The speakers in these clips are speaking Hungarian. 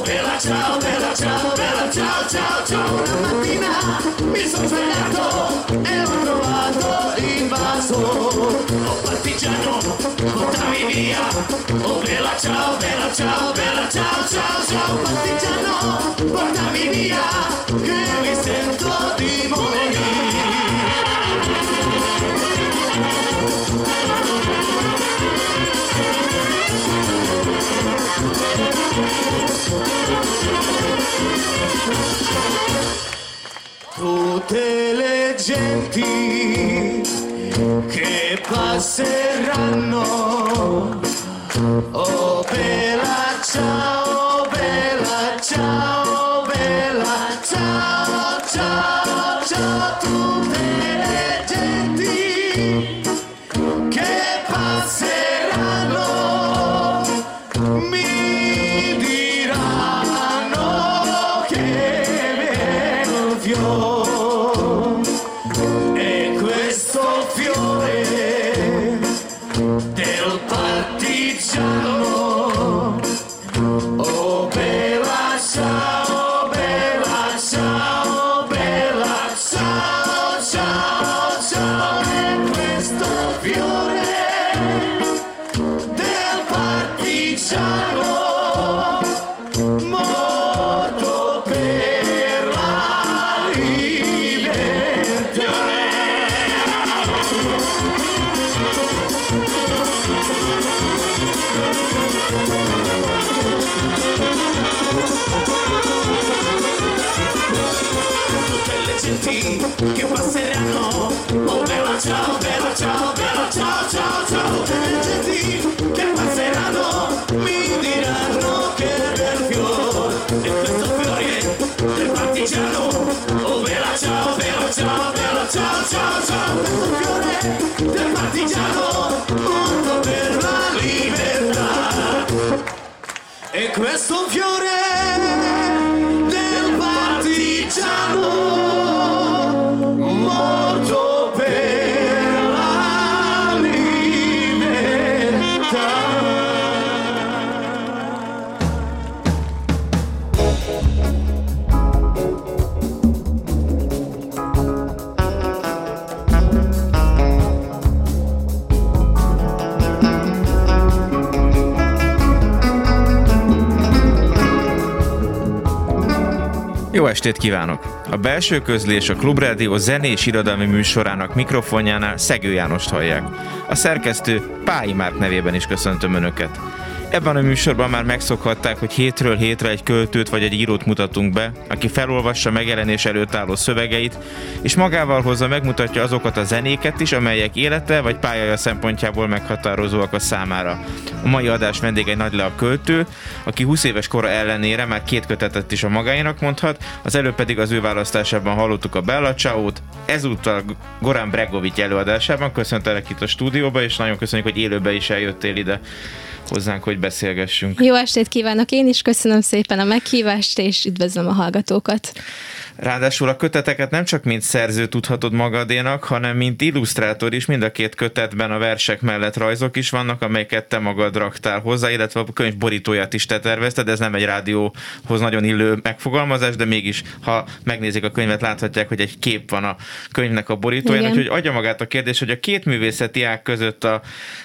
bella ciao, bella ciao, bella ciao, ciao, ciao. Una mattina mi sono svegliato e ho trovato il vaso. Oh partigiano, portami via, oh bella ciao, bella ciao, bella ciao, ciao, ciao. Partigiano, le genti che passeranno. Oh e questo estét kívánok! A belső közlés a Klubrádió zenés irodalmi műsorának mikrofonjánál Szegő Jánost hallják. A szerkesztő Pályi Márk nevében is köszöntöm Önöket. Ebben a műsorban már megszokhatták, hogy hétről hétre egy költőt vagy egy írót mutatunk be, aki felolvassa megjelenés előtt álló szövegeit, és magával hozza megmutatja azokat a zenéket is, amelyek élete vagy pályája szempontjából meghatározóak a számára. A mai adás vendége egy nagy a költő, aki 20 éves kora ellenére már két kötetet is a magáénak mondhat, az előbb pedig az ő választásában hallottuk a Bella Ciao-t, ezúttal Goran Bregovic előadásában. Köszöntelek itt a stúdióba, és nagyon köszönjük, hogy élőbe is eljöttél ide hozzánk, hogy beszélgessünk. Jó estét kívánok én is, köszönöm szépen a meghívást, és üdvözlöm a hallgatókat. Ráadásul a köteteket nem csak mint szerző tudhatod magadénak, hanem mint illusztrátor is. Mind a két kötetben a versek mellett rajzok is vannak, amelyeket te magad raktál hozzá, illetve a könyv borítóját is te tervezted. Ez nem egy rádióhoz nagyon illő megfogalmazás, de mégis, ha megnézik a könyvet, láthatják, hogy egy kép van a könyvnek a borítóján. Igen. Úgyhogy adja magát a kérdés, hogy a két művészeti ág között, a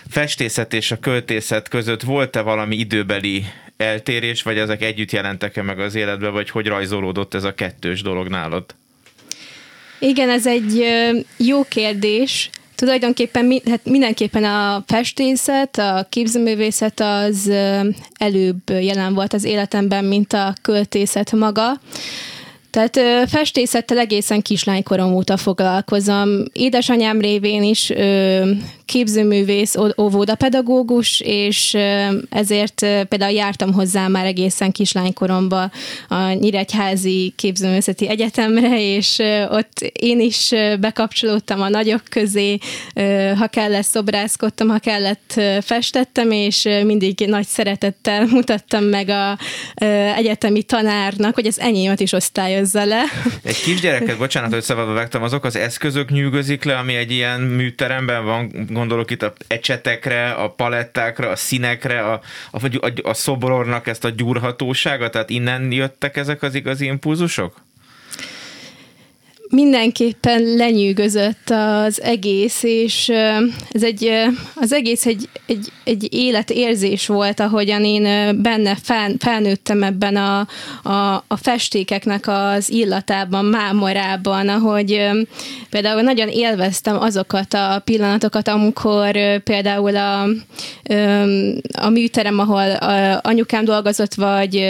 festészet és a költészet között volt-e valami időbeli eltérés, vagy ezek együtt jelentek-e meg az életbe, vagy hogy rajzolódott ez a kettős dolog nálad? Igen, ez egy jó kérdés. Tulajdonképpen hát mindenképpen a festészet, a képzőművészet az előbb jelen volt az életemben, mint a költészet maga. Tehát festészettel egészen kislánykorom óta foglalkozom. Édesanyám révén is képzőművész, óvodapedagógus, és ezért például jártam hozzá már egészen kislánykoromban a Nyíregyházi Képzőművészeti Egyetemre, és ott én is bekapcsolódtam a nagyok közé, ha kellett szobrászkodtam, ha kellett festettem, és mindig nagy szeretettel mutattam meg a egyetemi tanárnak, hogy az enyémet is osztályozza le. Egy kisgyereket, bocsánat, hogy szabadba vágtam, azok az eszközök nyűgözik le, ami egy ilyen műteremben van, gondolok itt a ecsetekre, a palettákra, a színekre, a, a, a, a szobornak ezt a gyúrhatósága, tehát innen jöttek ezek az igazi impulzusok? Mindenképpen lenyűgözött az egész, és ez egy, az egész egy, egy, egy életérzés volt, ahogyan én benne fel, felnőttem ebben a, a, a festékeknek az illatában, mámorában, ahogy például nagyon élveztem azokat a pillanatokat, amikor például a, a műterem, ahol anyukám dolgozott, vagy,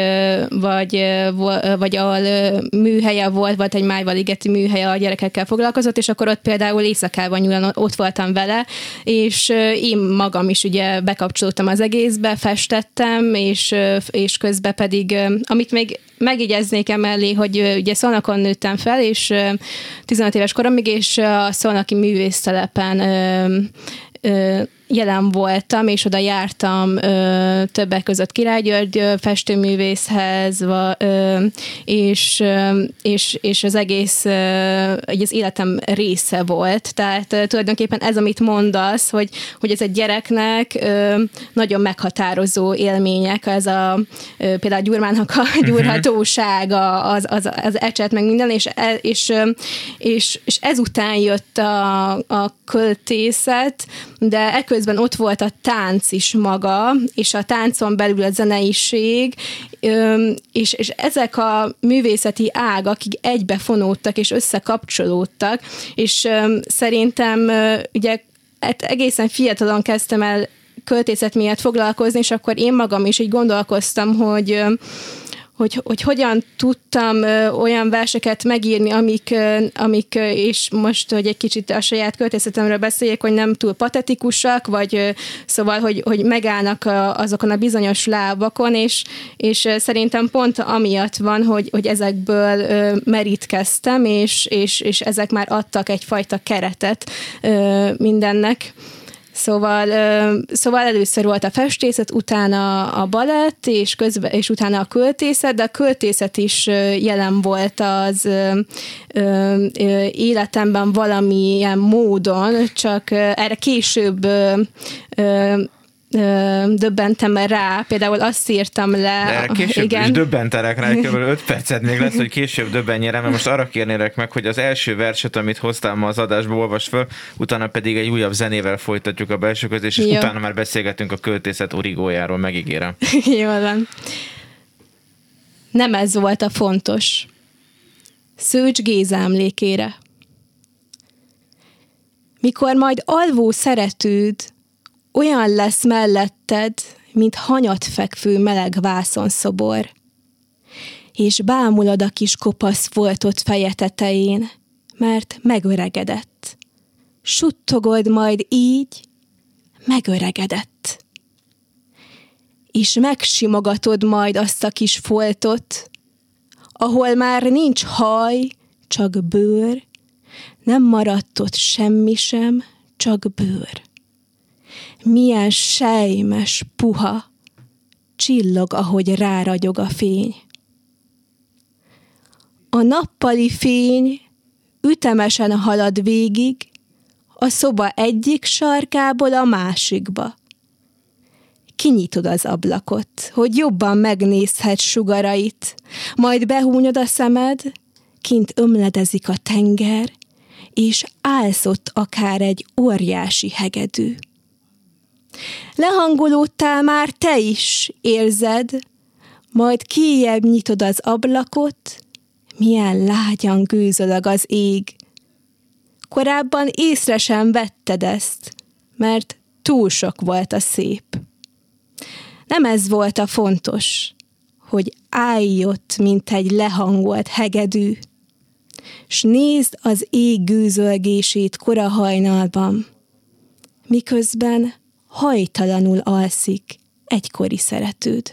vagy, vagy ahol műhelye volt, volt egy Májvaligeti műhely, műhelye a gyerekekkel foglalkozott, és akkor ott például éjszakában nyúlva ott voltam vele, és én magam is ugye bekapcsolódtam az egészbe, festettem, és, és közben pedig, amit még megjegyeznék emellé, hogy ugye Szolnokon nőttem fel, és 15 éves koromig, és a Szolnoki művésztelepen jelen voltam, és oda jártam ö, többek között Király György festőművészhez, va, ö, és, ö, és, és az egész ö, az életem része volt. Tehát ö, tulajdonképpen ez, amit mondasz, hogy, hogy ez egy gyereknek ö, nagyon meghatározó élmények, ez a ö, például a mhm. gyúrhatósága, az, az, az ecset, meg minden, és, e, és, és, és ezután jött a, a költészet, de ekkor közben ott volt a tánc is maga, és a táncon belül a zeneiség, és, és ezek a művészeti ágak egybe fonódtak és összekapcsolódtak, és szerintem ugye hát egészen fiatalon kezdtem el költészet miatt foglalkozni, és akkor én magam is így gondolkoztam, hogy hogy, hogy hogyan tudtam olyan verseket megírni, amik, amik és most, hogy egy kicsit a saját költészetemről beszéljek, hogy nem túl patetikusak, vagy szóval, hogy, hogy megállnak azokon a bizonyos lábakon, és, és szerintem pont amiatt van, hogy, hogy ezekből merítkeztem, és, és, és ezek már adtak egyfajta keretet mindennek. Szóval, szóval először volt a festészet, utána a balett, és, közben, és utána a költészet, de a költészet is jelen volt az életemben valamilyen módon, csak erre később döbbentem rá, például azt írtam le. De később igen. is döbbentelek rá, kb. 5 percet még lesz, hogy később döbbenjen rá, mert most arra kérnélek meg, hogy az első verset, amit hoztál ma az adásba, olvas föl, utána pedig egy újabb zenével folytatjuk a belső közés, és Jó. utána már beszélgetünk a költészet origójáról, megígérem. Jól van. Nem ez volt a fontos. Szőcs Géza emlékére. Mikor majd alvó szeretőd olyan lesz melletted, mint hanyat fekvő meleg szobor. És bámulod a kis kopasz foltot feje tetején, mert megöregedett. Suttogod majd így, megöregedett. És megsimogatod majd azt a kis foltot, ahol már nincs haj, csak bőr, nem maradt ott semmi sem, csak bőr milyen sejmes, puha, csillog, ahogy ráragyog a fény. A nappali fény ütemesen halad végig, a szoba egyik sarkából a másikba. Kinyitod az ablakot, hogy jobban megnézhet sugarait, majd behúnyod a szemed, kint ömledezik a tenger, és állsz akár egy óriási hegedű. Lehangolódtál már te is, érzed, majd kijebb nyitod az ablakot, milyen lágyan gőzöleg az ég. Korábban észre sem vetted ezt, mert túl sok volt a szép. Nem ez volt a fontos, hogy állj ott, mint egy lehangolt hegedű, s nézd az ég gőzölgését kora hajnalban, miközben hajtalanul alszik egykori szeretőd.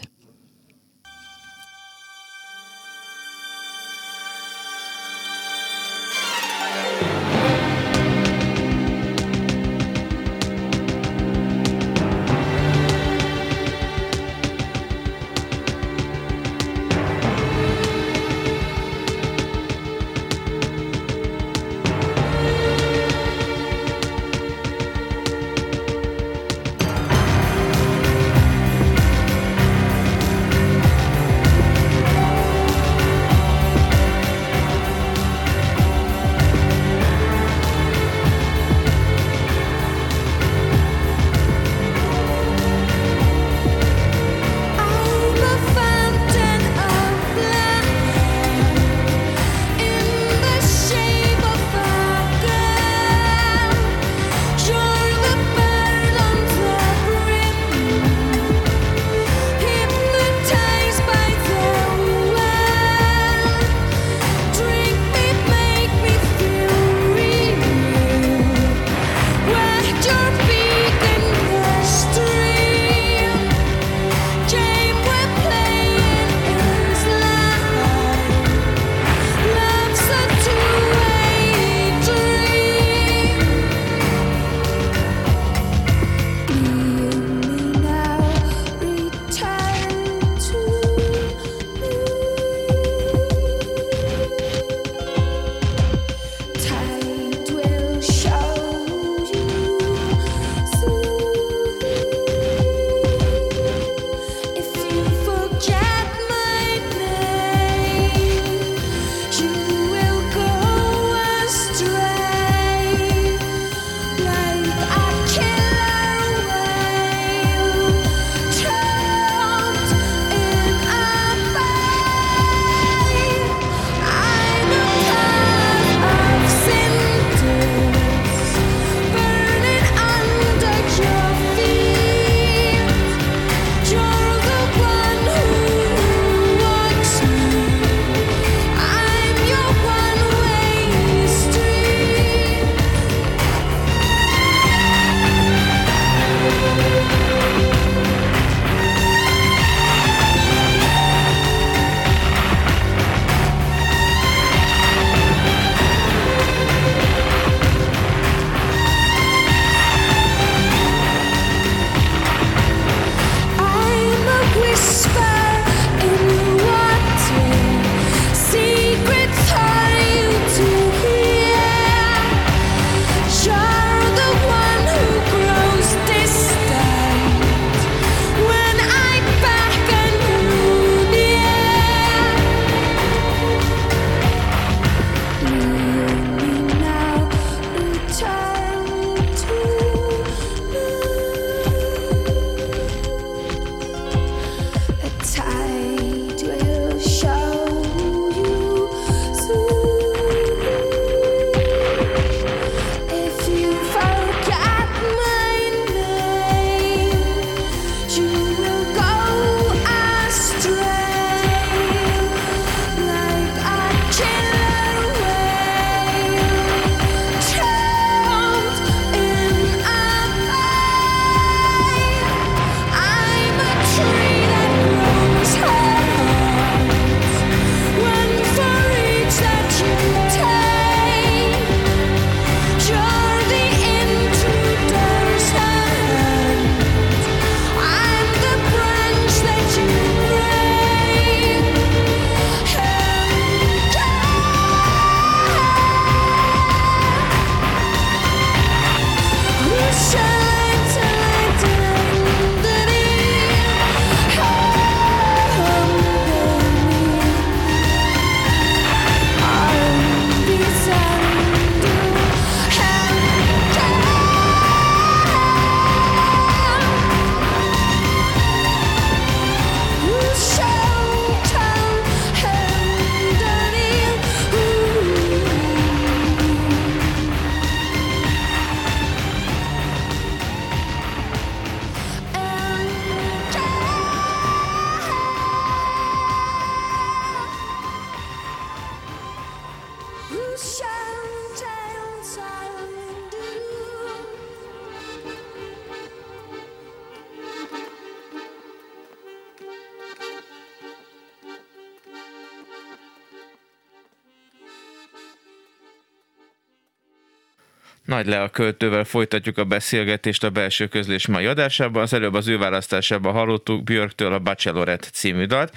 Nagy a költővel folytatjuk a beszélgetést a belső közlés mai adásában. Az előbb az ő választásában hallottuk Björktől a Bachelorette című dalt,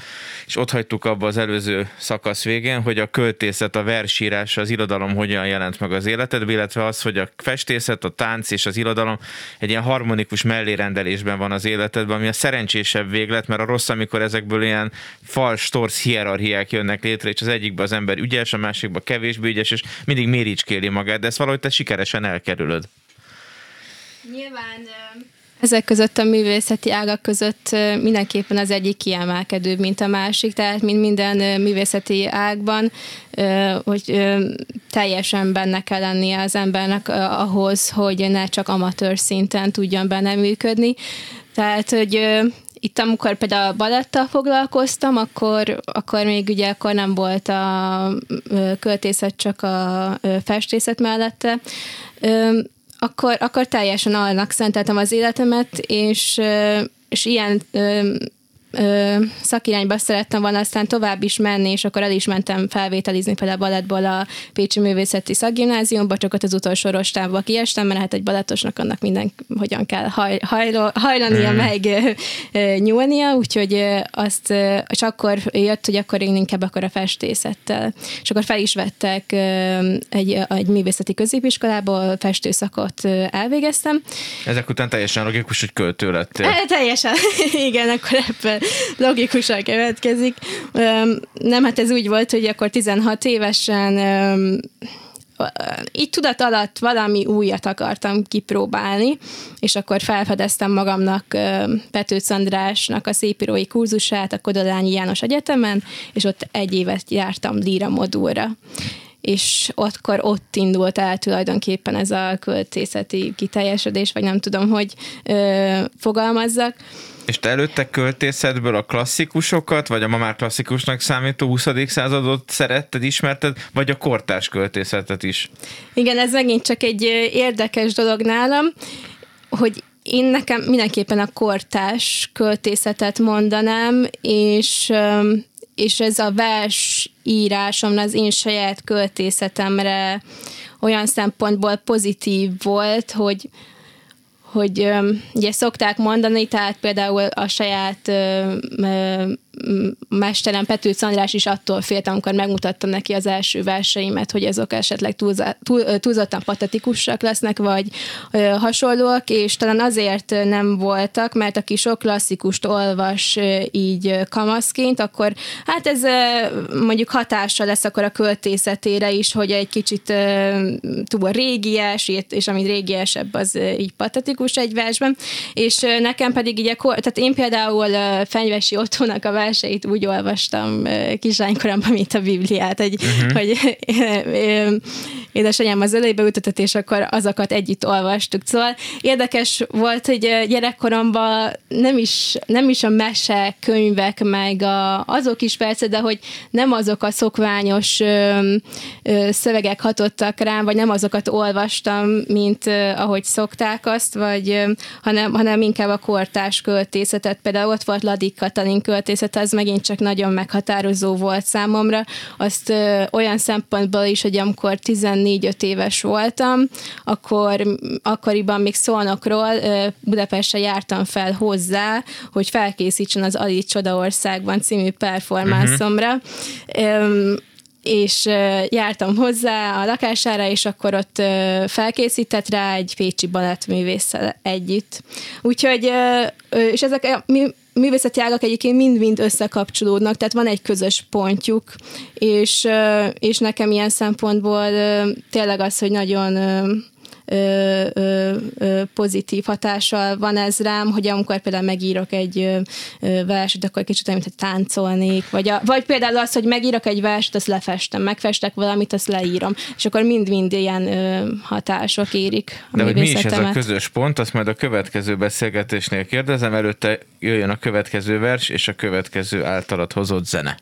és ott hagytuk abba az előző szakasz végén, hogy a költészet, a versírás, az irodalom hogyan jelent meg az életedben, illetve az, hogy a festészet, a tánc és az irodalom egy ilyen harmonikus mellérendelésben van az életedben, ami a szerencsésebb véglet, mert a rossz, amikor ezekből ilyen fals, torsz hierarchiák jönnek létre, és az egyikben az ember ügyes, a másikban kevésbé ügyes, és mindig méricskéli magát, de ezt valahogy te sikeresen teljesen elkerülöd. Nyilván ezek között a művészeti ágak között mindenképpen az egyik kiemelkedőbb, mint a másik, tehát mint minden művészeti ágban, hogy teljesen benne kell lennie az embernek ahhoz, hogy ne csak amatőr szinten tudjon benne működni. Tehát, hogy itt amikor például a balettal foglalkoztam, akkor, akkor még ugye akkor nem volt a költészet csak a festészet mellette, akkor, akkor teljesen annak szenteltem az életemet, és, és ilyen ö, szakirányba szerettem volna aztán tovább is menni, és akkor el is mentem felvételizni például balettból a Pécsi Művészeti Szakgimnáziumba, csak ott az utolsó rostába kiestem, mert hát egy balettosnak annak minden hogyan kell haj, hajlo, hajlania, mm. meg ö, nyúlnia, úgyhogy azt, és akkor jött, hogy akkor én inkább akkor a festészettel. És akkor fel is vettek ö, egy, egy művészeti középiskolából, festőszakot elvégeztem. Ezek után teljesen logikus, hogy költő lettél. E, teljesen, igen, akkor ebben logikusan következik. Nem, hát ez úgy volt, hogy akkor 16 évesen így tudat alatt valami újat akartam kipróbálni, és akkor felfedeztem magamnak Petőc Andrásnak a szépírói kurzusát a Kodolányi János Egyetemen, és ott egy évet jártam líra modulra és ottkor ott indult el tulajdonképpen ez a költészeti kiteljesedés, vagy nem tudom, hogy ö, fogalmazzak. És te előtte költészetből a klasszikusokat, vagy a ma már klasszikusnak számító 20. századot szeretted, ismerted, vagy a kortárs költészetet is? Igen, ez megint csak egy érdekes dolog nálam, hogy én nekem mindenképpen a kortás költészetet mondanám, és, és ez a vers írásom az én saját költészetemre olyan szempontból pozitív volt, hogy, hogy ugye szokták mondani, tehát például a saját mesterem Petőc András is attól félt, amikor megmutattam neki az első verseimet, hogy azok esetleg túlzottan patetikusak lesznek, vagy hasonlóak, és talán azért nem voltak, mert aki sok klasszikust olvas így kamaszként, akkor hát ez mondjuk hatással lesz akkor a költészetére is, hogy egy kicsit túl régies, és ami régiesebb, az így patetikus egy versben, és nekem pedig így, tehát én például Fenyvesi Ottónak a verseit úgy olvastam kislánykoromban, mint a Bibliát, hogy, uh-huh. hogy édesanyám az ölébe ütetett, és akkor azokat együtt olvastuk. Szóval érdekes volt, hogy gyerekkoromban nem is, nem is a mese könyvek, meg a, azok is persze, de hogy nem azok a szokványos ö, ö, szövegek hatottak rám, vagy nem azokat olvastam, mint ö, ahogy szokták azt, vagy ö, hanem, hanem inkább a kortás költészetet. Például ott volt Ladik Katalin költészet, az megint csak nagyon meghatározó volt számomra. Azt ö, olyan szempontból is, hogy amikor 14-5 éves voltam, akkor akkoriban még Szolnokról ö, Budapestre jártam fel hozzá, hogy felkészítsen az Ali Csodaországban című performászomra. Uh-huh és jártam hozzá a lakására, és akkor ott felkészített rá egy pécsi balettművésszel együtt. Úgyhogy, és ezek a művészeti ágak egyébként mind-mind összekapcsolódnak, tehát van egy közös pontjuk, és, és nekem ilyen szempontból tényleg az, hogy nagyon ö, ö, ö, pozitív hatással van ez rám, hogy amikor például megírok egy verset, akkor kicsit olyan, mint táncolnék, vagy, a, vagy például az, hogy megírok egy verset, azt lefestem, megfestek valamit, azt leírom, és akkor mind-mind ilyen ö, hatások érik a De hogy mi is ez a közös pont, azt majd a következő beszélgetésnél kérdezem, előtte jöjjön a következő vers és a következő általad hozott zene.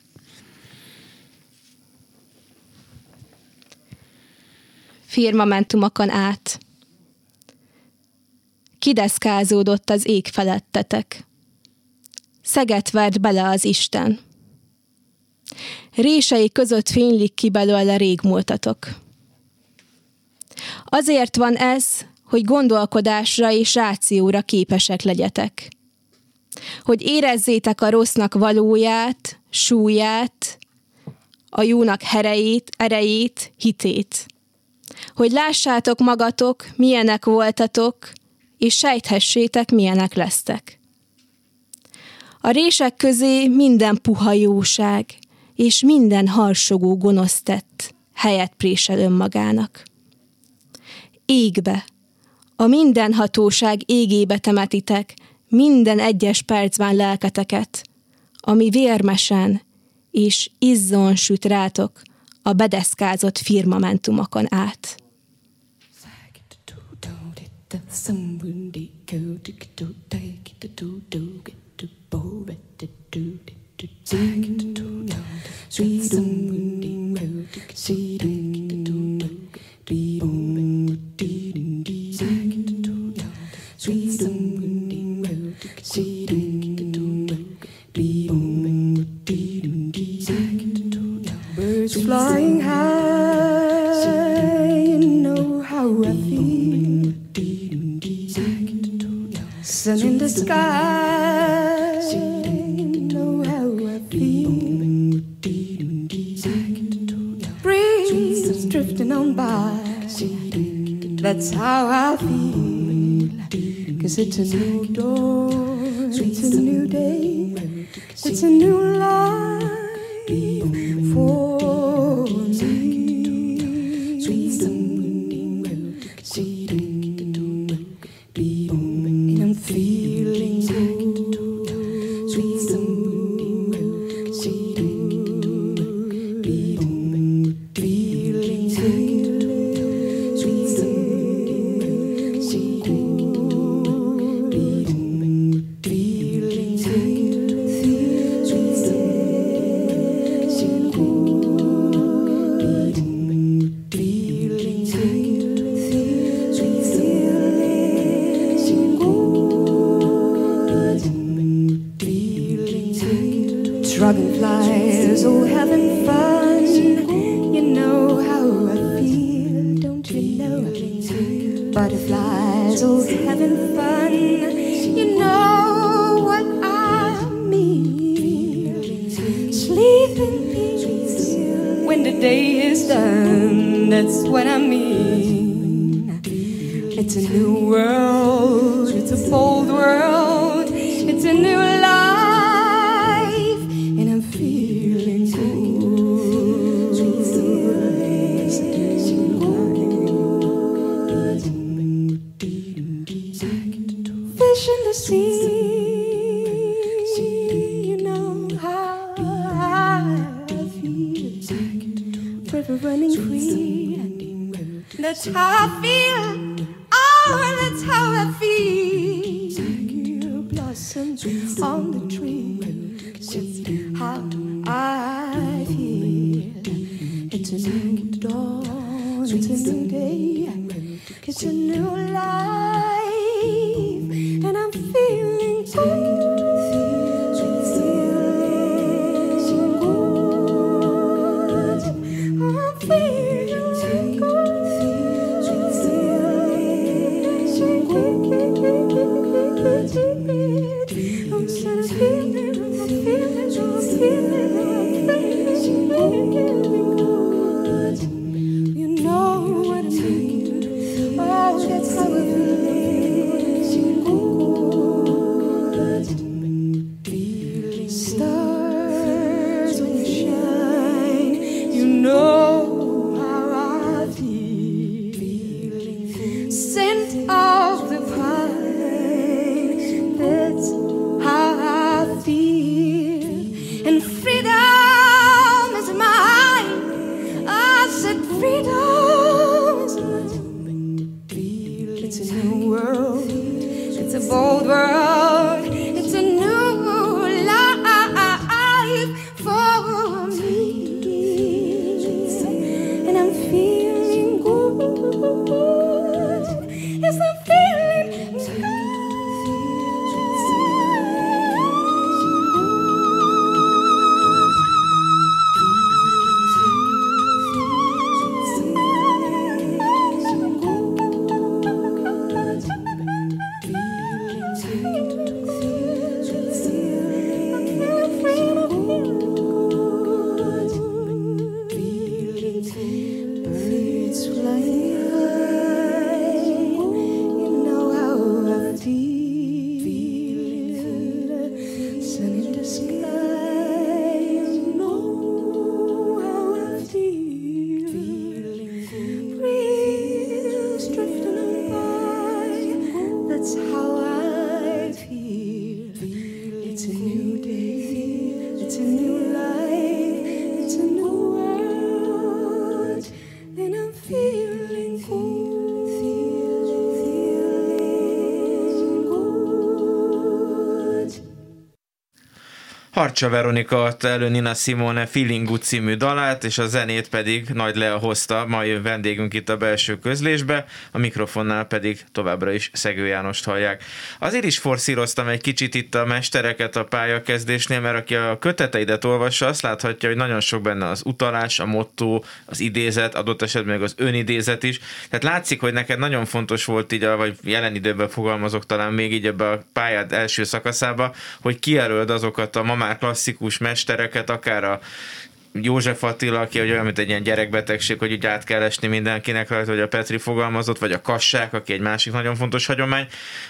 firmamentumokon át. Kideszkázódott az ég felettetek. Szeget vert bele az Isten. Rései között fénylik ki belőle régmúltatok. Azért van ez, hogy gondolkodásra és rációra képesek legyetek. Hogy érezzétek a rossznak valóját, súlyát, a jónak herejét, erejét, hitét hogy lássátok magatok, milyenek voltatok, és sejthessétek, milyenek lesztek. A rések közé minden puha jóság, és minden harsogó gonosz tett, helyet présel önmagának. Égbe, a mindenhatóság égébe temetitek, minden egyes percben lelketeket, ami vérmesen és izzon süt rátok, a bedeszkázott firmamentumokon át. Zag, to me. butterflies, oh, having fun. You know what I mean. Sleeping when the day is done. That's what I mean. It's a new world. Harcsa Veronika adta elő Nina Simone Feeling Good című dalát, és a zenét pedig Nagy Lea hozta, mai vendégünk itt a belső közlésbe, a mikrofonnál pedig továbbra is Szegő Jánost hallják. Azért is forszíroztam egy kicsit itt a mestereket a pályakezdésnél, mert aki a köteteidet olvassa, azt láthatja, hogy nagyon sok benne az utalás, a motto, az idézet, adott esetben meg az önidézet is. Tehát látszik, hogy neked nagyon fontos volt így, a, vagy jelen időben fogalmazok talán még így ebbe a pályád első szakaszába, hogy kijelöld azokat a ma már klasszikus mestereket, akár a József Attila, aki olyan, mint egy ilyen gyerekbetegség, hogy úgy át kell esni mindenkinek rajta, hogy a Petri fogalmazott, vagy a Kassák, aki egy másik nagyon fontos hagyomány,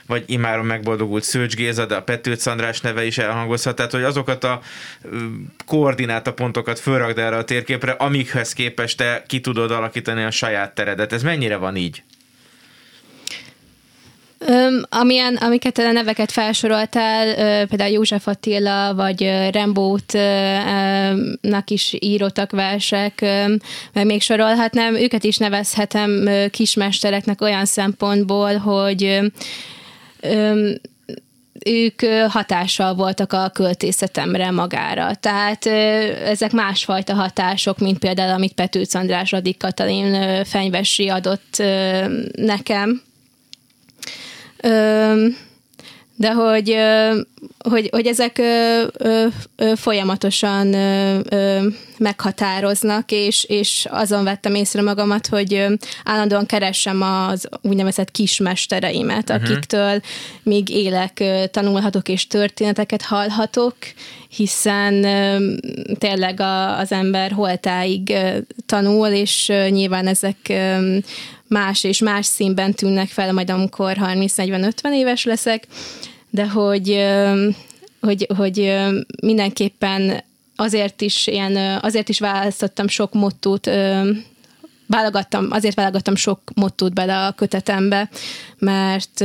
vagy imáron megboldogult Szőcs Géza, de a Petőc András neve is elhangozhat, tehát hogy azokat a koordinátapontokat fölrakd erre a térképre, amikhez képest te ki tudod alakítani a saját teredet. Ez mennyire van így? Öm, amilyen, amiket a neveket felsoroltál, például József Attila, vagy ö, Rembótnak is írottak versek, meg még sorolhatnám, őket is nevezhetem kismestereknek olyan szempontból, hogy ők hatással voltak a költészetemre magára. Tehát ezek másfajta hatások, mint például amit Petőc András Radik Katalin fenyvesi adott nekem. De hogy, hogy, hogy ezek folyamatosan meghatároznak, és, és azon vettem észre magamat, hogy állandóan keresem az úgynevezett kismestereimet, uh-huh. akiktől még élek, tanulhatok és történeteket hallhatok, hiszen tényleg az ember holtáig tanul, és nyilván ezek más és más színben tűnnek fel, majd amikor 30-40-50 éves leszek, de hogy, hogy, hogy mindenképpen azért is, ilyen, azért is választottam sok mottót, válogattam, azért válogattam sok mottót bele a kötetembe, mert,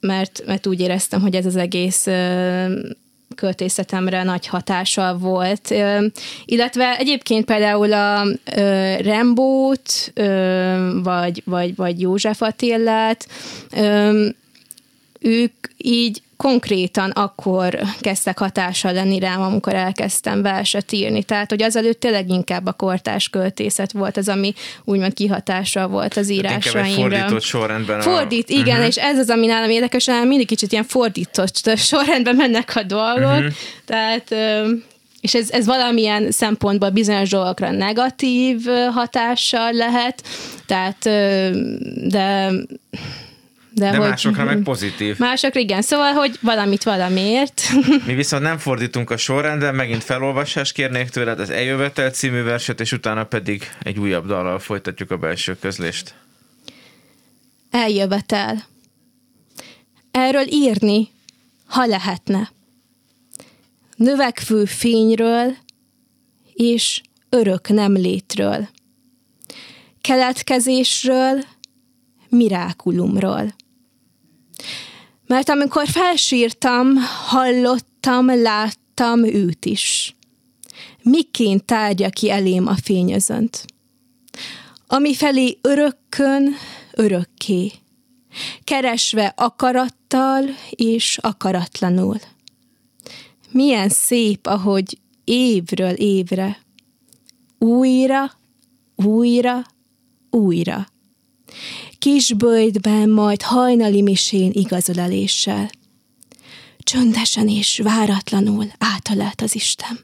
mert, mert úgy éreztem, hogy ez az egész költészetemre nagy hatással volt. Illetve egyébként például a Rembót, vagy, vagy, vagy József Attillát, ö, ők így konkrétan akkor kezdtek hatással lenni rám, amikor elkezdtem verset írni. Tehát, hogy azelőtt tényleg inkább a kortás költészet volt az, ami úgymond kihatása volt az Inkább egy írásaimra. fordított sorrendben. a- Fordít, igen, Mhm. uh-huh. és ez az, ami nálam érdekes, nálam mindig kicsit ilyen fordított sorrendben mennek a dolgok, uh-huh. tehát és ez, ez valamilyen szempontból bizonyos dolgokra negatív hatással lehet, tehát de de, De hogy, másokra meg pozitív. Másokra igen, szóval, hogy valamit valamiért. Mi viszont nem fordítunk a sorrendben, megint felolvasás kérnék tőled az Eljövetel című verset, és utána pedig egy újabb dallal folytatjuk a belső közlést. Eljövetel. Erről írni, ha lehetne. Növekvő fényről és örök nem létről. Keletkezésről, mirákulumról. Mert amikor felsírtam, hallottam, láttam őt is. Miként tárgya ki elém a fényözönt ami felé örökkön, örökké, keresve akarattal és akaratlanul. Milyen szép, ahogy évről évre, újra, újra, újra. Kisböjtben, majd hajnali misén igazolással. Csöndesen és váratlanul átalált az Isten.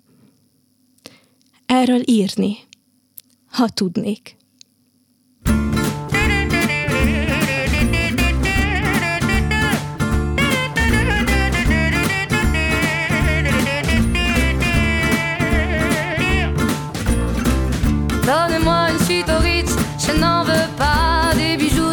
Erről írni, ha tudnék.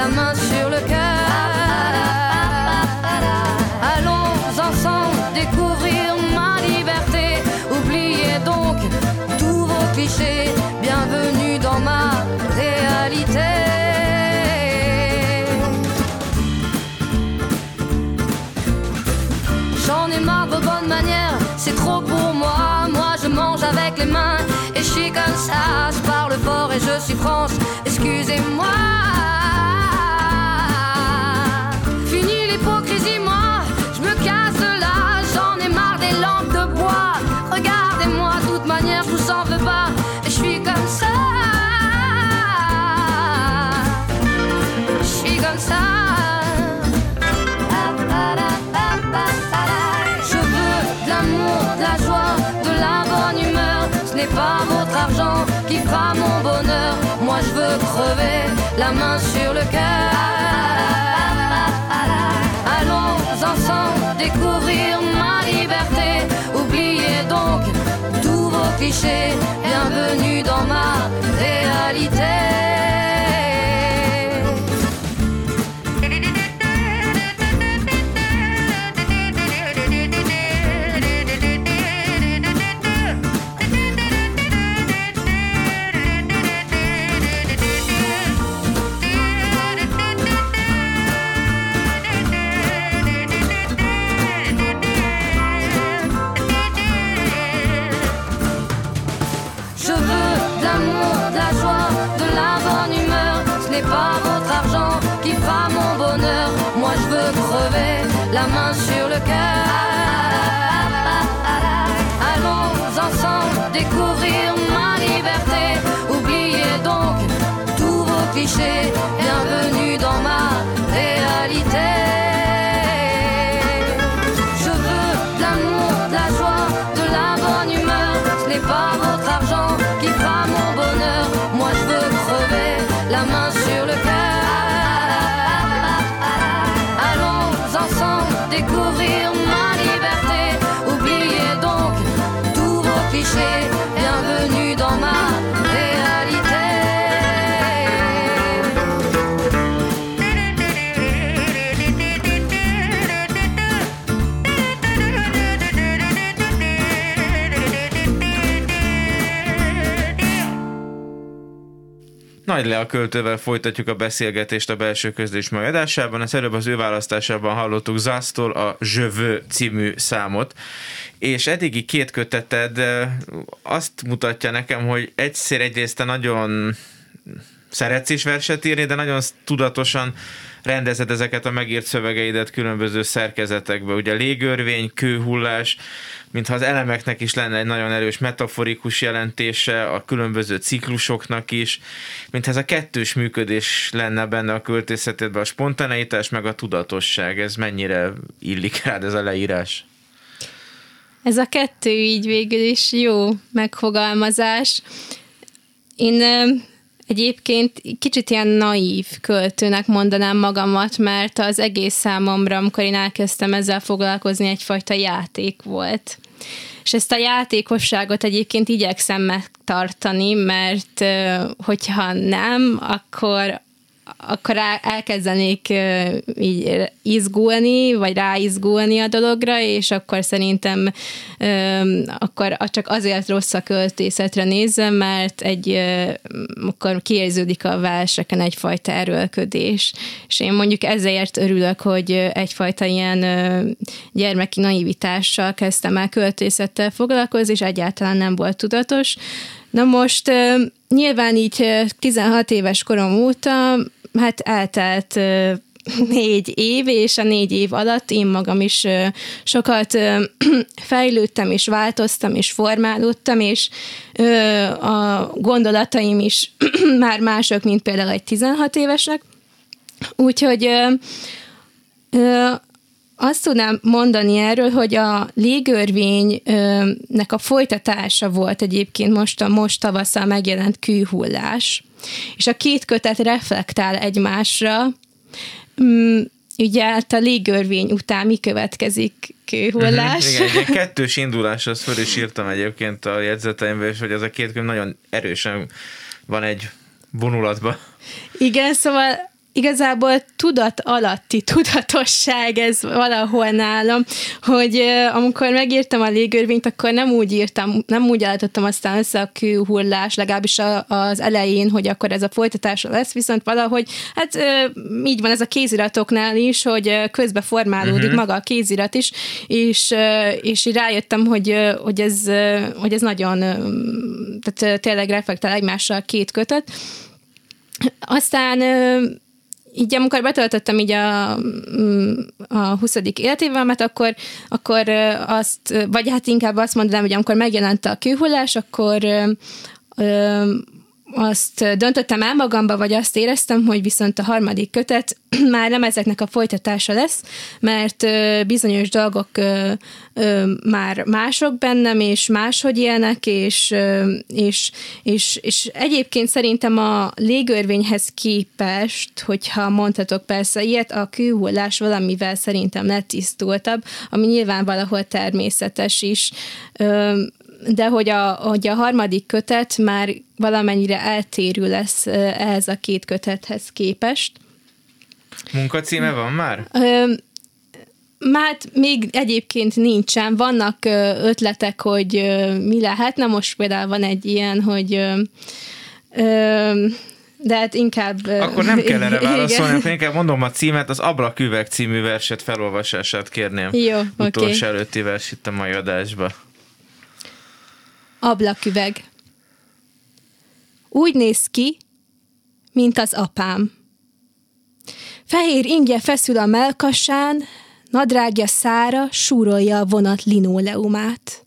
la main sur le cœur. Allons ensemble découvrir ma liberté. Oubliez donc tous vos clichés. Bienvenue dans ma réalité. J'en ai marre de vos bonnes manières, c'est trop pour moi. Moi je mange avec les mains et je suis comme ça. Je parle fort et je suis France, excusez-moi. L'hypocrisie, moi, je me casse là. J'en ai marre des lampes de bois. Regardez-moi, de toute manière, je vous en veux pas. Je suis comme ça. Je suis comme ça. Je veux de l'amour, de la joie, de la bonne humeur. Ce n'est pas votre argent qui fera mon bonheur. Moi je veux crever la main sur le cœur. Découvrir ma liberté. Oubliez donc tous vos clichés. Bienvenue dans ma réalité. clichés, Nagy le a költővel folytatjuk a beszélgetést a belső közlés mai adásában. Az előbb az ő választásában hallottuk Zásztól a Jövő című számot, és eddigi két köteted azt mutatja nekem, hogy egyszer egyrészt nagyon szeretsz is verset írni, de nagyon tudatosan rendezed ezeket a megírt szövegeidet különböző szerkezetekbe. Ugye légörvény, kőhullás, mintha az elemeknek is lenne egy nagyon erős metaforikus jelentése, a különböző ciklusoknak is, mintha ez a kettős működés lenne benne a költészetedben, a spontaneitás meg a tudatosság. Ez mennyire illik rád ez a leírás? Ez a kettő így végül is jó megfogalmazás. Én egyébként kicsit ilyen naív költőnek mondanám magamat, mert az egész számomra, amikor én elkezdtem ezzel foglalkozni, egyfajta játék volt. És ezt a játékosságot egyébként igyekszem megtartani, mert hogyha nem, akkor akkor el- elkezdenék így izgulni, vagy ráizgulni a dologra, és akkor szerintem akkor csak azért rossz a költészetre nézve, mert egy akkor kiérződik a verseken egyfajta erőlködés. És én mondjuk ezért örülök, hogy egyfajta ilyen gyermeki naivitással kezdtem el költészettel foglalkozni, és egyáltalán nem volt tudatos. Na most nyilván így ö, 16 éves korom óta, hát eltelt négy év, és a négy év alatt én magam is sokat fejlődtem, és változtam, és formálódtam, és a gondolataim is már mások, mint például egy 16 évesnek. Úgyhogy azt tudnám mondani erről, hogy a légörvénynek a folytatása volt egyébként most a most tavasszal megjelent kőhullás, és a két kötet reflektál egymásra, Mm, ugye hát a légörvény után mi következik kőhullás. Igen, egy kettős indulás, azt föl is írtam egyébként a jegyzeteimbe, és hogy ez a két könyv nagyon erősen van egy vonulatban. Igen, szóval igazából tudat alatti tudatosság ez valahol nálam, hogy amikor megírtam a légörvényt, akkor nem úgy írtam, nem úgy állítottam aztán össze a kőhullás, legalábbis a, az elején, hogy akkor ez a folytatása lesz, viszont valahogy, hát így van ez a kéziratoknál is, hogy közbe formálódik uh-huh. maga a kézirat is, és, és rájöttem, hogy, hogy, ez, hogy ez nagyon, tehát tényleg reflektál egymással két kötet. Aztán így amikor betöltöttem így a, mm, a 20. életévemet, akkor, akkor azt, vagy hát inkább azt mondanám, hogy amikor megjelent a kőhullás, akkor azt döntöttem el magamba, vagy azt éreztem, hogy viszont a harmadik kötet már nem ezeknek a folytatása lesz, mert bizonyos dolgok már mások bennem, és máshogy élnek, és, és, és, és egyébként szerintem a légörvényhez képest, hogyha mondhatok persze ilyet, a kőhullás valamivel szerintem letisztultabb, ami nyilván valahol természetes is. De hogy a, hogy a harmadik kötet már valamennyire eltérő lesz ehhez a két kötethez képest. Munkacíme van már? Ö, Hát még egyébként nincsen. Vannak ötletek, hogy mi lehetne. Most például van egy ilyen, hogy de hát inkább... Akkor nem kell erre válaszolni, akkor inkább mondom a címet, az Ablaküveg című verset felolvasását kérném. Jó. Utolsó előtti vers itt a mai adásba. Ablaküveg. Úgy néz ki, mint az apám. Fehér ingje feszül a melkasán, nadrágja szára súrolja a vonat linóleumát.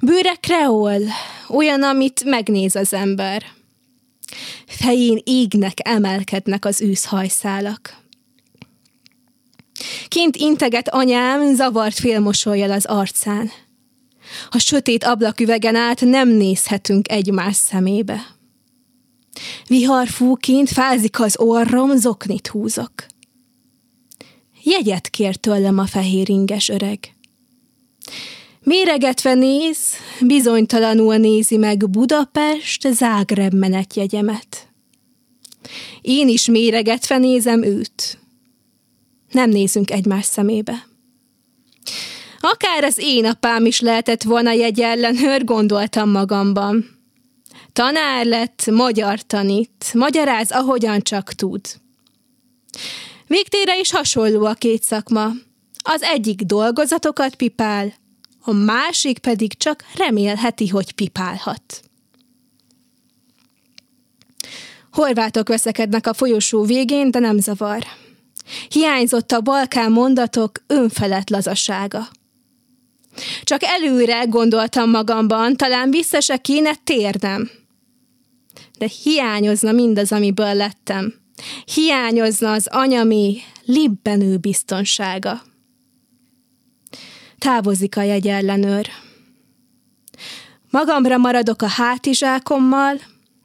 Bőre kreol, olyan, amit megnéz az ember. Fején égnek, emelkednek az őszhajszálak. Kint integet anyám, zavart félmosolyjal az arcán. A sötét ablaküvegen át nem nézhetünk egymás szemébe. Vihar fú kint, fázik az orrom, zoknit húzok. Jegyet kér tőlem a fehér inges öreg. Méregetve néz, bizonytalanul nézi meg Budapest Zágreb menetjegyemet. Én is méregetve nézem őt. Nem nézünk egymás szemébe. Akár az én apám is lehetett volna jegyellenőr, gondoltam magamban. Tanár lett, magyar tanít, magyaráz, ahogyan csak tud. Végtére is hasonló a két szakma. Az egyik dolgozatokat pipál, a másik pedig csak remélheti, hogy pipálhat. Horvátok veszekednek a folyosó végén, de nem zavar. Hiányzott a Balkán mondatok önfelett lazasága. Csak előre gondoltam magamban, talán vissza se kéne térnem. De hiányozna mindaz, amiből lettem. Hiányozna az anyami, libbenő biztonsága. Távozik a jegyellenőr. Magamra maradok a hátizsákommal,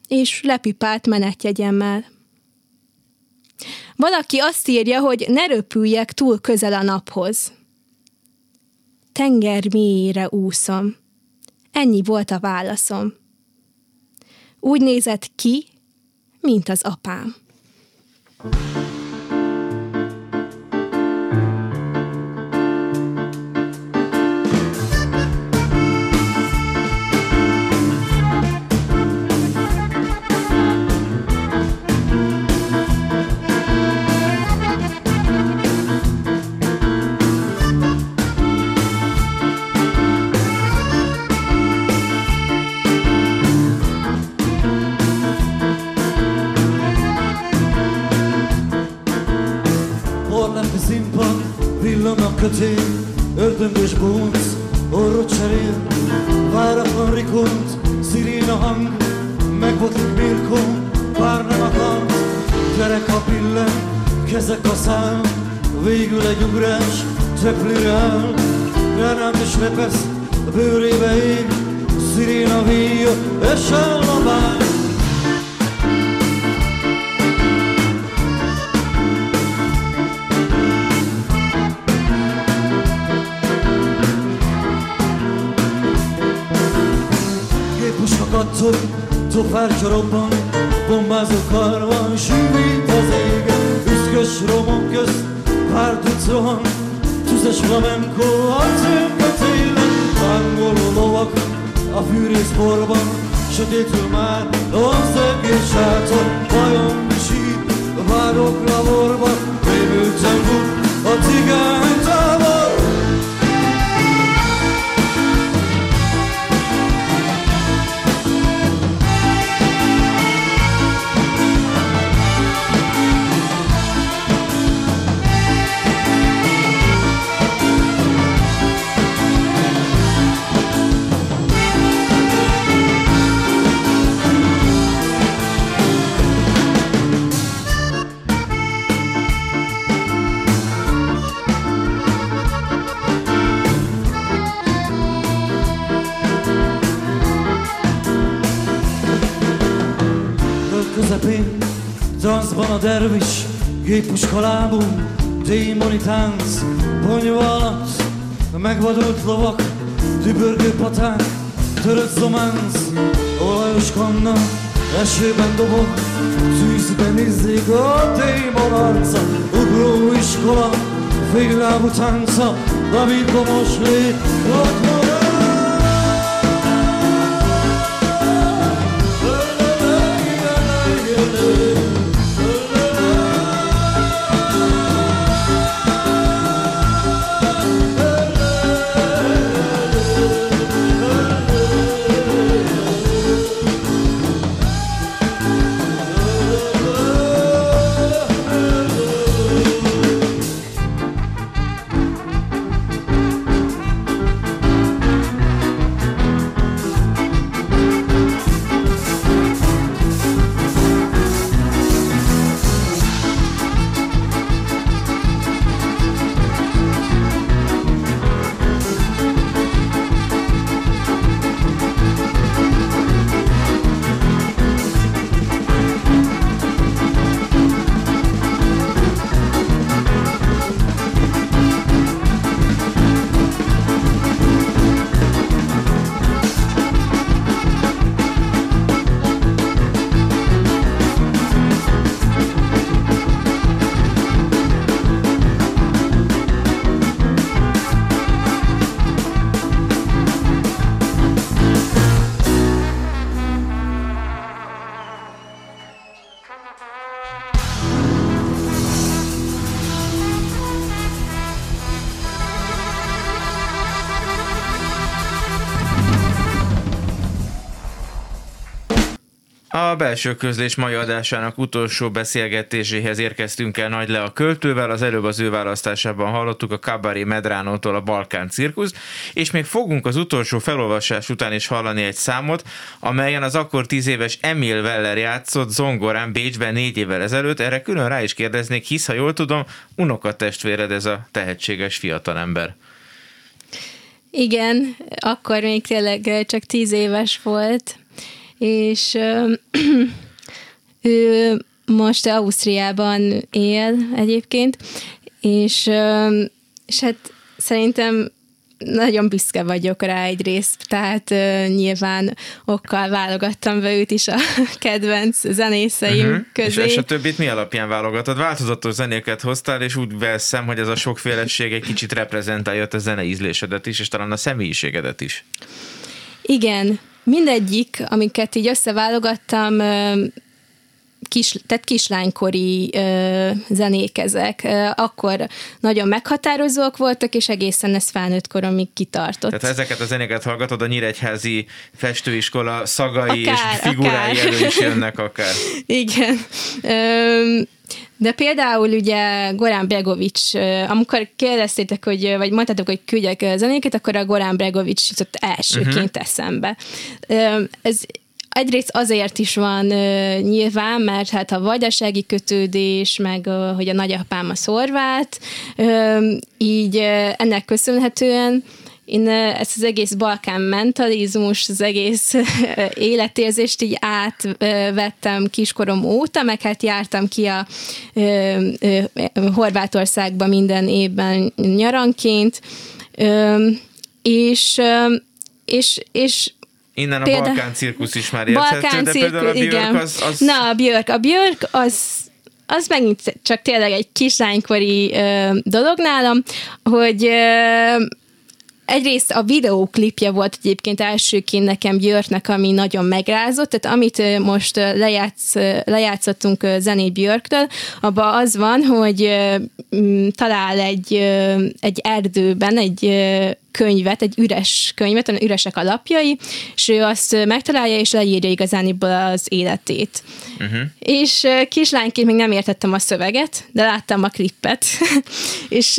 és lepipált menetjegyemmel. Valaki azt írja, hogy ne röpüljek túl közel a naphoz. Tenger mélyére úszom. Ennyi volt a válaszom. Úgy nézett ki, mint az apám. Porlempi színpad, villan a kötél, ördöngös bóc, orrot cserél, váratlan rikont, sziréna hang, megbotlik Mirko, bár nem akart, gyerek a pillen, kezek a szám, végül egy ugrás, cseplőre áll, ránám is repesz, a bőrébe ég, sziréna víja, és a bár. Gépuska kattog, topár csorobban, bombázó karban sűvít az égen Üszkös romok közt pár tudsz rohan Tüzes flamenco arcunk a télen Tángoló lovak a fűrészborban Sötétül már az egész sátor Vajon mi sír várok laborban? Rémülten fut a cigány tábor közepén, dancban a dervis, géppuska lábú, démoni tánc, ponyva alatt, megvadult lovak, tübörgő paták, törött zománc, olajos kanna, esőben dobog, tűzben izzik a démon arca, ugró iskola, féllábú tánca, David Bomos lét, ott A belső közlés mai adásának utolsó beszélgetéséhez érkeztünk el Nagy Le a költővel, az előbb az ő választásában hallottuk a Cabaret Medránótól a Balkán Cirkusz, és még fogunk az utolsó felolvasás után is hallani egy számot, amelyen az akkor tíz éves Emil Weller játszott zongorán Bécsben négy évvel ezelőtt, erre külön rá is kérdeznék, hisz ha jól tudom, unokatestvéred ez a tehetséges fiatalember. Igen, akkor még tényleg csak tíz éves volt, és ő most Ausztriában él egyébként, és, és hát szerintem nagyon büszke vagyok rá egyrészt, tehát uh, nyilván okkal válogattam be őt is a kedvenc zenészeim uh-huh. És, közé. és a többit mi alapján válogatod? Változatos zenéket hoztál, és úgy veszem, hogy ez a sokféleség egy kicsit reprezentálja a zene ízlésedet is, és talán a személyiségedet is. Igen, mindegyik, amiket így összeválogattam, ö, kis, tehát kislánykori ö, zenék ezek. Ö, akkor nagyon meghatározóak voltak, és egészen ez felnőtt koromig kitartott. Tehát ha ezeket a zenéket hallgatod, a Nyíregyházi festőiskola szagai Akár, és figurái akár. elő is jönnek akár. Igen. Öm, de például ugye Gorán Bregovics, amikor kérdeztétek, hogy, vagy mondtátok, hogy küldjek zenéket, akkor a Gorán Bregovics jutott elsőként uh-huh. eszembe. Ez egyrészt azért is van ö, nyilván, mert hát a vajdasági kötődés, meg ö, hogy a nagyapám a szorvát, ö, így ö, ennek köszönhetően én ezt az egész balkán mentalizmus, az egész életérzést így átvettem kiskorom óta, meg hát jártam ki a Horvátországba minden évben nyaranként, és, és, és Innen a Példa- Balkán cirkusz is már érthető, Balkán de például a cirkusz, Björk igen. az, az Na, a Björk, a Björk az az megint csak tényleg egy kislánykori ö, dolog nálam, hogy ö, egyrészt a videóklipje volt egyébként elsőként nekem Björknek, ami nagyon megrázott, tehát amit most lejátsz, lejátszottunk zenét Björktől, abban az van, hogy talál egy, egy erdőben egy könyvet, egy üres könyvet, üresek a lapjai, és ő azt megtalálja, és leírja igazániból az életét. Uh-huh. És kislányként még nem értettem a szöveget, de láttam a klippet, és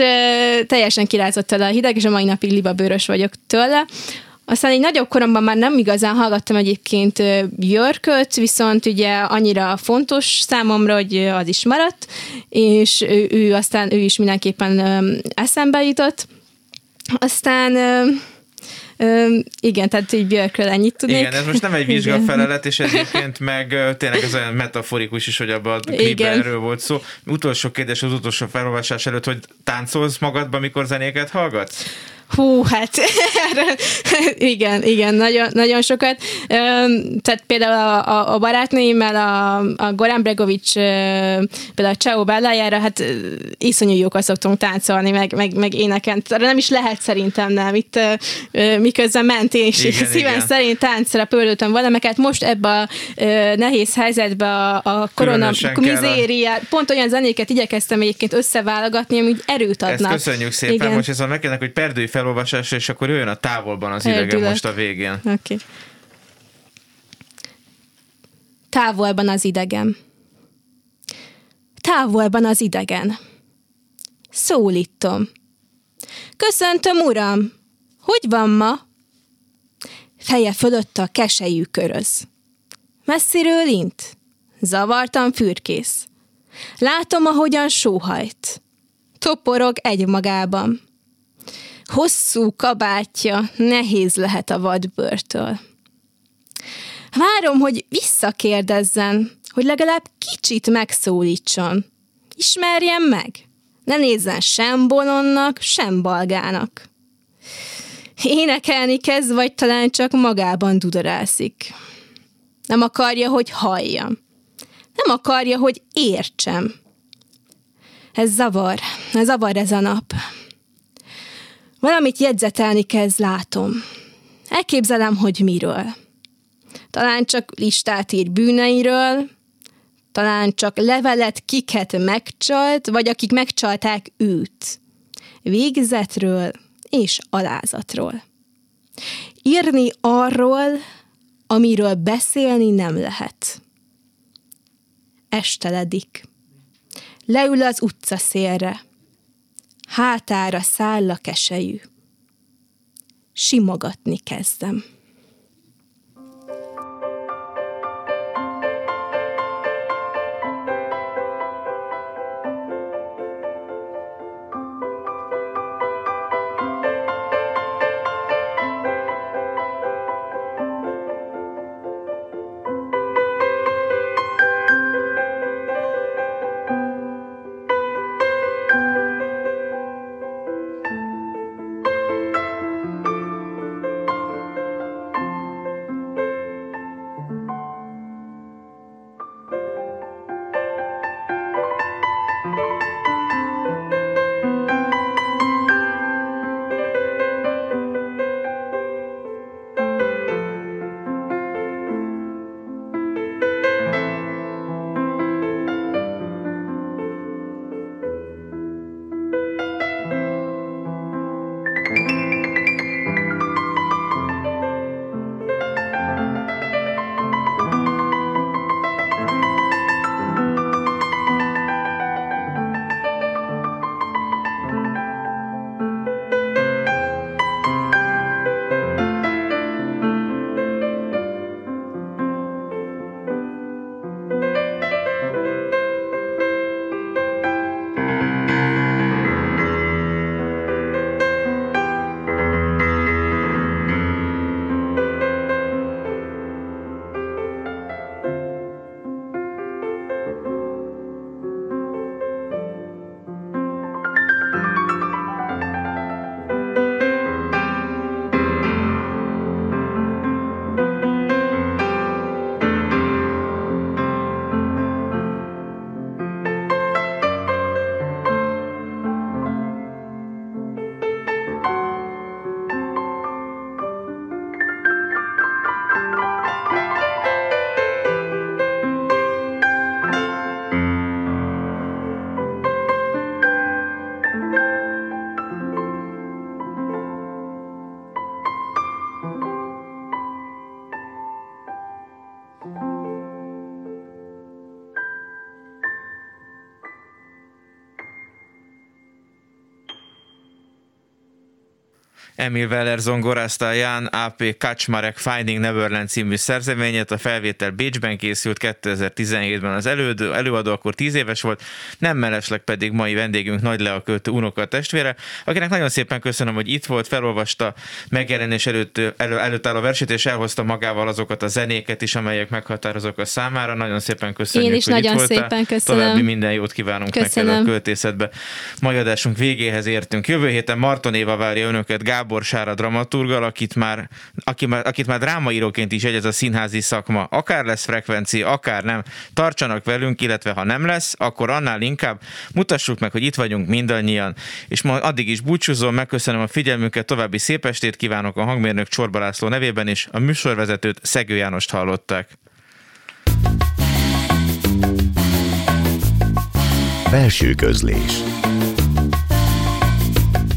teljesen kirázott tőle a hideg, és a mai napig libabőrös vagyok tőle. Aztán egy nagyobb koromban már nem igazán hallgattam egyébként Björköt, viszont ugye annyira fontos számomra, hogy az is maradt, és ő, ő aztán ő is mindenképpen eszembe jutott. Aztán ö, ö, igen, tehát így Björkről ennyit tudnék. Igen, ez most nem egy Igen. vizsgafelelet, és egyébként meg tényleg ez olyan metaforikus is, hogy abban a klipben erről volt szó. Utolsó kérdés az utolsó felolvasás előtt, hogy táncolsz magadba, mikor zenéket hallgatsz? Hú, hát igen, igen, nagyon, nagyon sokat. Tehát például a, a, a barátnőimmel, a, a Goran Bregovics például a Ciao Bellájára, hát iszonyú jókat szoktunk táncolni, meg, meg, meg énekelni. Arra nem is lehet szerintem nem. Itt miközben ment én is Igen, szívem igen. szerint táncra pörültem volna, meg hát most ebbe a nehéz helyzetbe a, a korona mizériát, pont olyan zenéket igyekeztem egyébként összeválogatni, ami erőt Ezt adnak. köszönjük szépen, Igen. most viszont megkérnek, hogy perdői felolvasásra, és akkor jöjjön a távolban az idegen Perdület. most a végén. Oké. Okay. Távolban az idegen. Távolban az idegen. Szólítom. Köszöntöm, uram! Hogy van ma? Feje fölött a keselyű köröz. Messziről int. Zavartan fürkész. Látom, ahogyan sóhajt. Toporog egy magában. Hosszú kabátja nehéz lehet a vadbőrtől. Várom, hogy visszakérdezzen, hogy legalább kicsit megszólítson. Ismerjen meg. Ne nézzen sem bolonnak, sem balgának. Énekelni kezd, vagy talán csak magában dudorászik. Nem akarja, hogy halljam. Nem akarja, hogy értsem. Ez zavar. Ez zavar ez a nap. Valamit jegyzetelni kezd, látom. Elképzelem, hogy miről. Talán csak listát ír bűneiről, talán csak levelet kiket megcsalt, vagy akik megcsalták őt. Végzetről és alázatról. Írni arról, amiről beszélni nem lehet. Esteledik. Leül az utcaszélre. Hátára száll a keselyű. Simogatni kezdem. Emil Weller zongorázta Jan A.P. Kaczmarek Finding Neverland című szerzeményet, a felvétel Bécsben készült 2017-ben az elődő, előadó akkor 10 éves volt, nem mellesleg pedig mai vendégünk Nagy Lea költő unoka testvére, akinek nagyon szépen köszönöm, hogy itt volt, felolvasta megjelenés előtt, elő, előtt álló versét, és elhozta magával azokat a zenéket is, amelyek meghatározók a számára. Nagyon szépen köszönjük, Én is hogy nagyon itt voltál. szépen köszönöm. További minden jót kívánunk Köszönöm. neked a költészetbe. Mai adásunk végéhez értünk. Jövő héten Marton Éva várja önöket Gábor Sára dramaturgal, akit már, aki akit már drámaíróként is jegyez a színházi szakma. Akár lesz frekvencia, akár nem. Tartsanak velünk, illetve ha nem lesz, akkor annál inkább mutassuk meg, hogy itt vagyunk mindannyian. És ma addig is búcsúzom, megköszönöm a figyelmüket, további szép estét kívánok a hangmérnök Csorba László nevében, és a műsorvezetőt Szegő Jánost hallották. Belső közlés